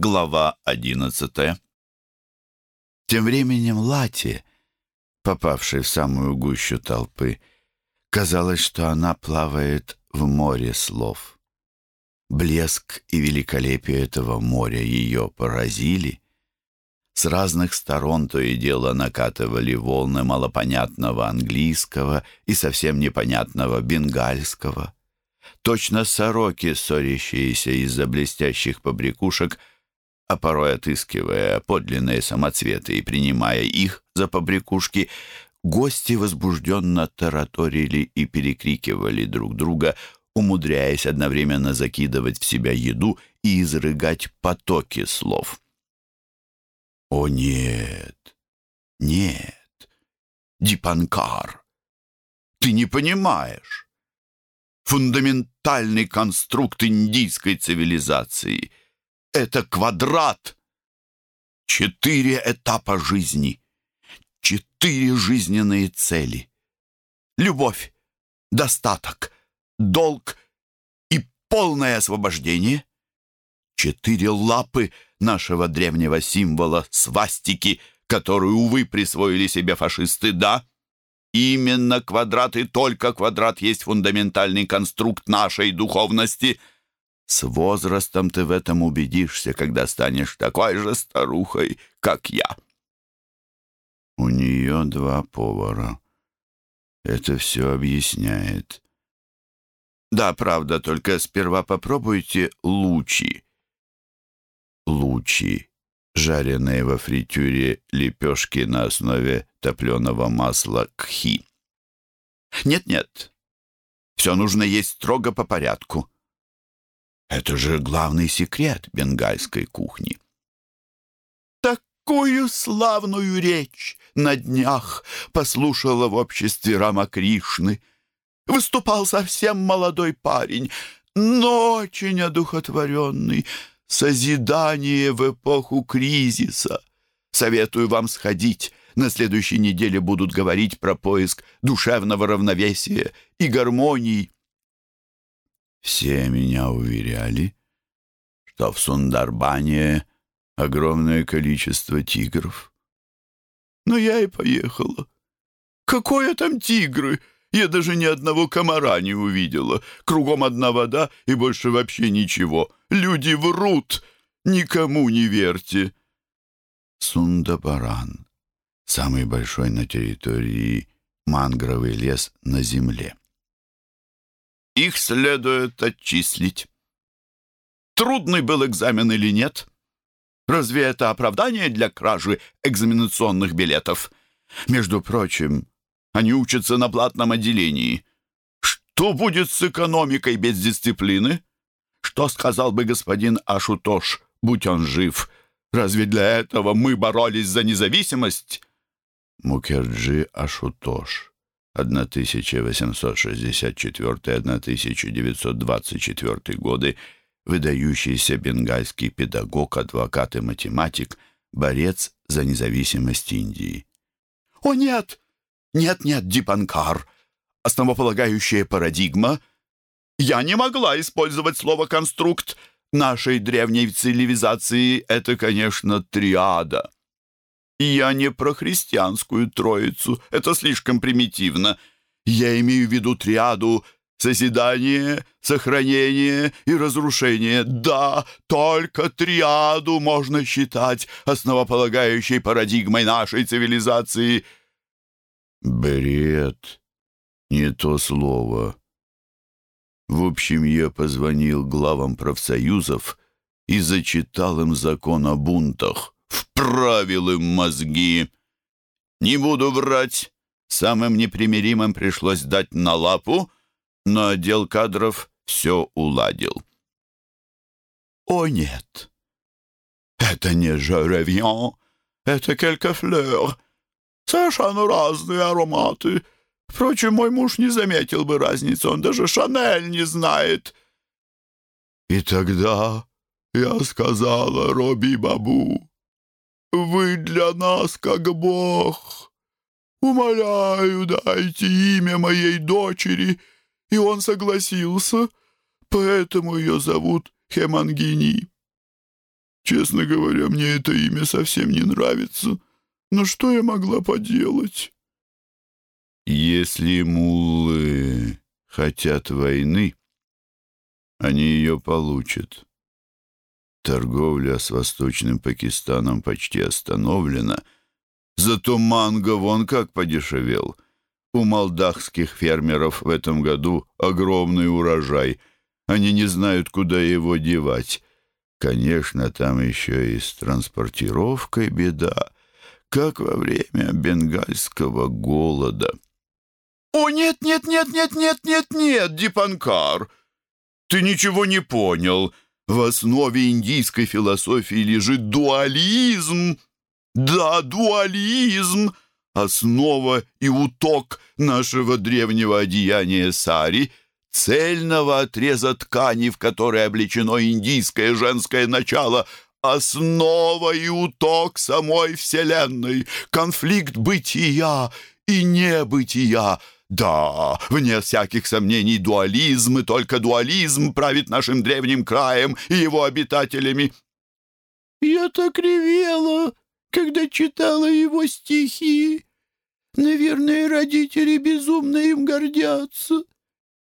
Глава одиннадцатая. Тем временем Лати, попавшей в самую гущу толпы, казалось, что она плавает в море слов. Блеск и великолепие этого моря ее поразили. С разных сторон то и дело накатывали волны малопонятного английского и совсем непонятного бенгальского. Точно сороки, ссорящиеся из-за блестящих побрякушек, а порой отыскивая подлинные самоцветы и принимая их за побрякушки, гости возбужденно тараторили и перекрикивали друг друга, умудряясь одновременно закидывать в себя еду и изрыгать потоки слов. «О нет, нет, Дипанкар, ты не понимаешь. Фундаментальный конструкт индийской цивилизации — это квадрат. Четыре этапа жизни, четыре жизненные цели. Любовь, достаток, долг и полное освобождение. Четыре лапы нашего древнего символа свастики, которую, увы, присвоили себе фашисты, да? Именно квадрат и только квадрат есть фундаментальный конструкт нашей духовности. С возрастом ты в этом убедишься, когда станешь такой же старухой, как я. У нее два повара. Это все объясняет. Да, правда, только сперва попробуйте лучи. Лучи, жареные во фритюре лепешки на основе топленого масла кхи. Нет-нет, все нужно есть строго по порядку. Это же главный секрет бенгальской кухни. Такую славную речь на днях послушала в обществе Рама Кришны — Выступал совсем молодой парень, но очень одухотворенный. Созидание в эпоху кризиса. Советую вам сходить. На следующей неделе будут говорить про поиск душевного равновесия и гармонии. Все меня уверяли, что в Сундарбане огромное количество тигров. Но я и поехала. Какое там тигры? Я даже ни одного комара не увидела. Кругом одна вода и больше вообще ничего. Люди врут. Никому не верьте. Сундабаран. Самый большой на территории мангровый лес на земле. Их следует отчислить. Трудный был экзамен или нет? Разве это оправдание для кражи экзаменационных билетов? Между прочим, они учатся на платном отделении. Что будет с экономикой без дисциплины? Что сказал бы господин Ашутош, будь он жив? Разве для этого мы боролись за независимость? Мукерджи Ашутош, 1864-1924 годы, выдающийся бенгальский педагог, адвокат и математик, борец за независимость Индии. «О, нет! Нет-нет, Дипанкар, основополагающая парадигма. Я не могла использовать слово «конструкт». Нашей древней цивилизации это, конечно, триада. Я не про христианскую троицу, это слишком примитивно. Я имею в виду триаду созидание, сохранение и разрушение. Да, только триаду можно считать основополагающей парадигмой нашей цивилизации — Бред. Не то слово. В общем, я позвонил главам профсоюзов и зачитал им закон о бунтах. Вправил им мозги. Не буду врать. Самым непримиримым пришлось дать на лапу, но отдел кадров все уладил. О, нет. Это не «Je это «Quelque fleur», Совершенно разные ароматы. Впрочем, мой муж не заметил бы разницы, он даже Шанель не знает. И тогда я сказала Робби Бабу, «Вы для нас как Бог. Умоляю, дайте имя моей дочери». И он согласился, поэтому ее зовут Хемангини. Честно говоря, мне это имя совсем не нравится. Но что я могла поделать? Если муллы хотят войны, они ее получат. Торговля с Восточным Пакистаном почти остановлена, зато манго вон как подешевел. У молдахских фермеров в этом году огромный урожай. Они не знают, куда его девать. Конечно, там еще и с транспортировкой беда, как во время бенгальского голода. «О, нет, нет, нет, нет, нет, нет, нет, Дипанкар! Ты ничего не понял. В основе индийской философии лежит дуализм. Да, дуализм. Основа и уток нашего древнего одеяния сари — цельного отреза ткани, в которой облечено индийское женское начало, основа и уток самой Вселенной, конфликт бытия и небытия. Да, вне всяких сомнений, дуализм и только дуализм правит нашим древним краем и его обитателями. Я так ревела, когда читала его стихи. Наверное, родители безумно им гордятся.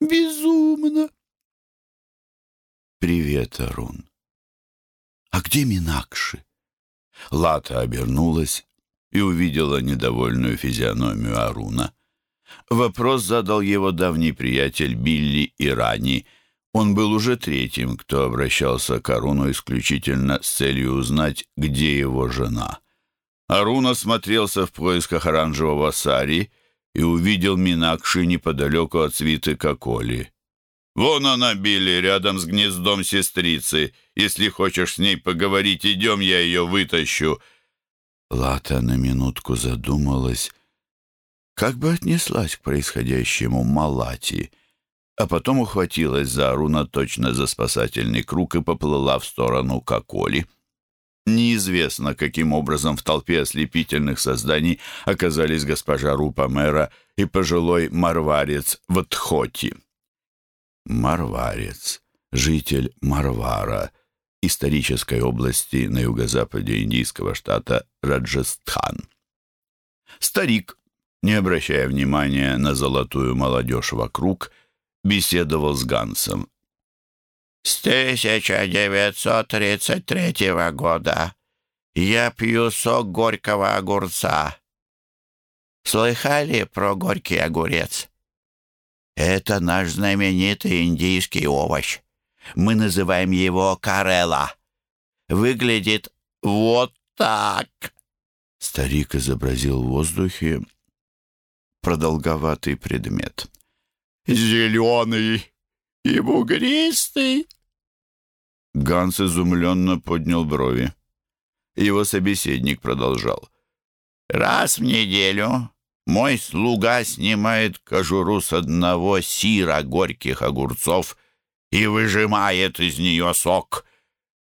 Безумно. Привет, Арун. А где Минакши? Лата обернулась и увидела недовольную физиономию Аруна. Вопрос задал его давний приятель Билли Ирани. Он был уже третьим, кто обращался к Аруну исключительно с целью узнать, где его жена. Арун осмотрелся в поисках оранжевого сари и увидел Минакши неподалеку от свиты Коколи. «Вон она, Билли, рядом с гнездом сестрицы. Если хочешь с ней поговорить, идем, я ее вытащу». Лата на минутку задумалась, как бы отнеслась к происходящему Малати, а потом ухватилась за Аруна точно за спасательный круг и поплыла в сторону Коколи. Неизвестно, каким образом в толпе ослепительных созданий оказались госпожа Рупа мэра и пожилой марварец Ватхоти. Марварец, житель Марвара, исторической области на юго-западе индийского штата Раджастхан. Старик, не обращая внимания на золотую молодежь вокруг, беседовал с Гансом, с 1933 года я пью сок горького огурца. Слыхали про горький огурец? Это наш знаменитый индийский овощ. Мы называем его карела. Выглядит вот так. Старик изобразил в воздухе продолговатый предмет. «Зеленый и бугристый». Ганс изумленно поднял брови. Его собеседник продолжал. «Раз в неделю мой слуга снимает кожуру с одного сира горьких огурцов и выжимает из нее сок.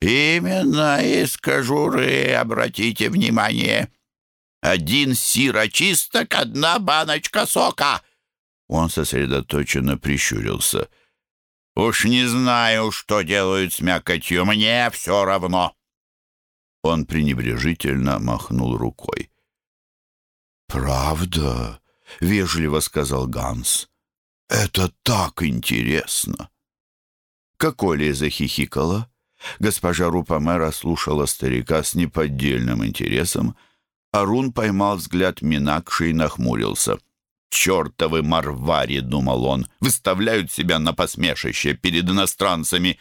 Именно из кожуры, обратите внимание. Один сирочисток, одна баночка сока». Он сосредоточенно прищурился — Уж не знаю, что делают с мякотью, мне все равно. Он пренебрежительно махнул рукой. «Правда?» — вежливо сказал Ганс. «Это так интересно!» Коколи захихикала. Госпожа Рупамера слушала старика с неподдельным интересом. Арун поймал взгляд Минакши и нахмурился — «Чертовы марвари!» — думал он. «Выставляют себя на посмешище перед иностранцами!»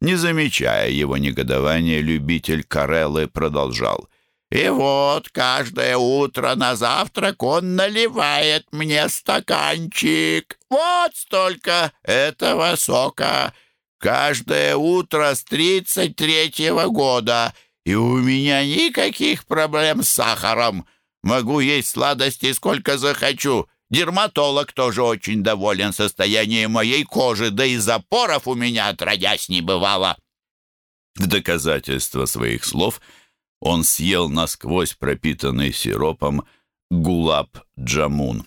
Не замечая его негодования, любитель Кареллы продолжал. «И вот каждое утро на завтрак он наливает мне стаканчик. Вот столько этого сока. Каждое утро с тридцать третьего года. И у меня никаких проблем с сахаром. Могу есть сладости сколько захочу. Дерматолог тоже очень доволен состоянием моей кожи, да и запоров у меня отродясь не бывало». В доказательство своих слов он съел насквозь пропитанный сиропом гулаб-джамун.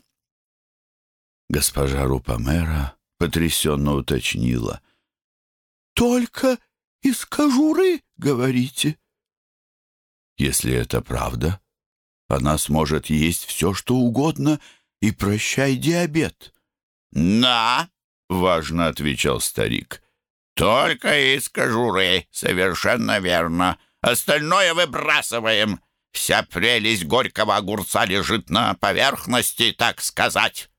Госпожа Рупамера потрясенно уточнила. «Только из кожуры, говорите?» «Если это правда, она сможет есть все, что угодно, и прощай диабет». «Да», — важно отвечал старик, — «только из кожуры, совершенно верно. Остальное выбрасываем. Вся прелесть горького огурца лежит на поверхности, так сказать».